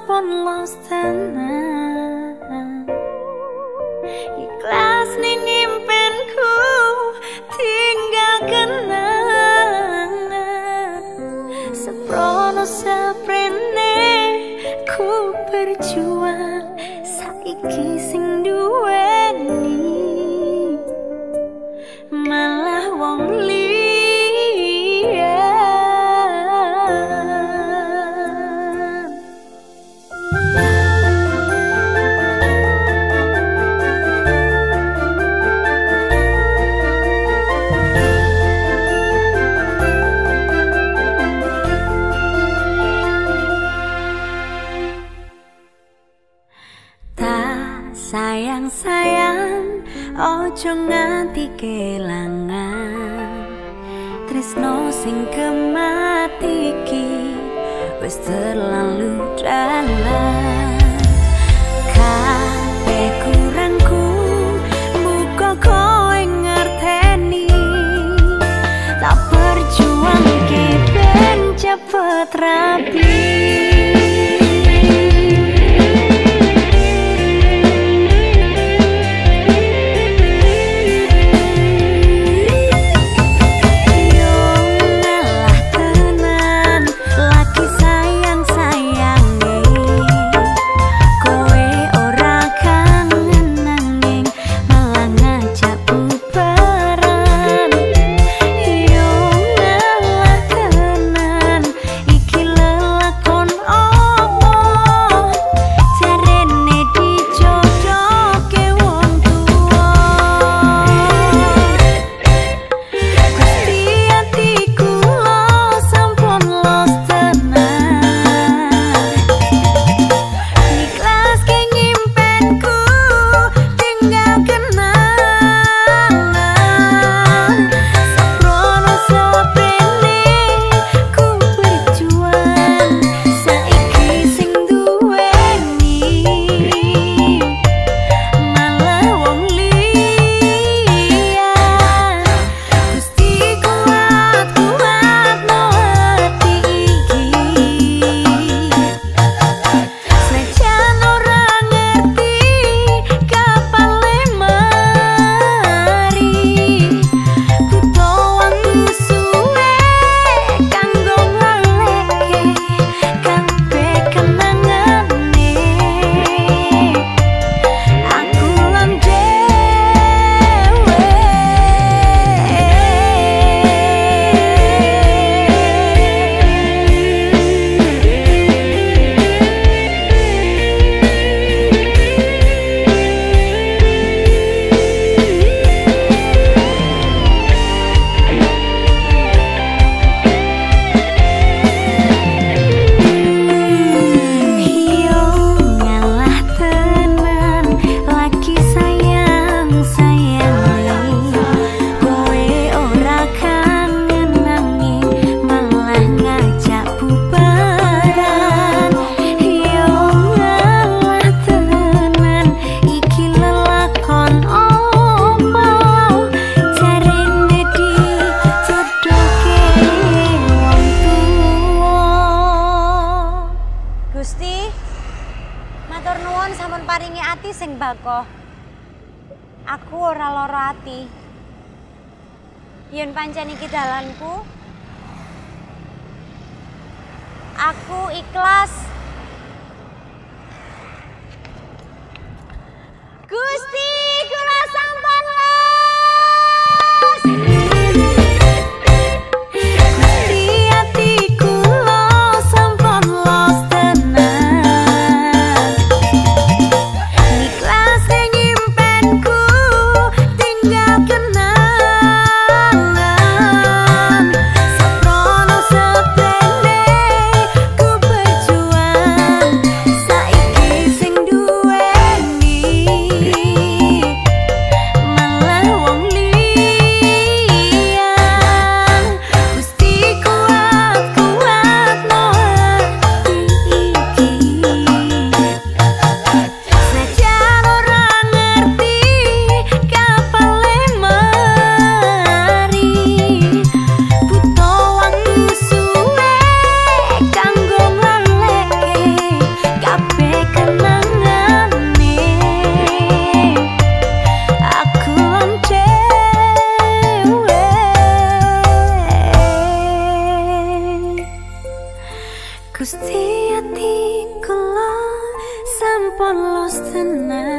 sampun los tenan Ikhlas ning impenku tinggal kenangan. Seprono seprene ku berjuang saiki sing Tak sayang-sayang ojo nganti kelangan. Tresno sing kematiki wis terlalu dalam. Cepet rapi sampun paringi ati sing bakoh. Aku ora lara ati. Yen pancen iki dalanku, aku ikhlas Gusti atiku sampun los tenang.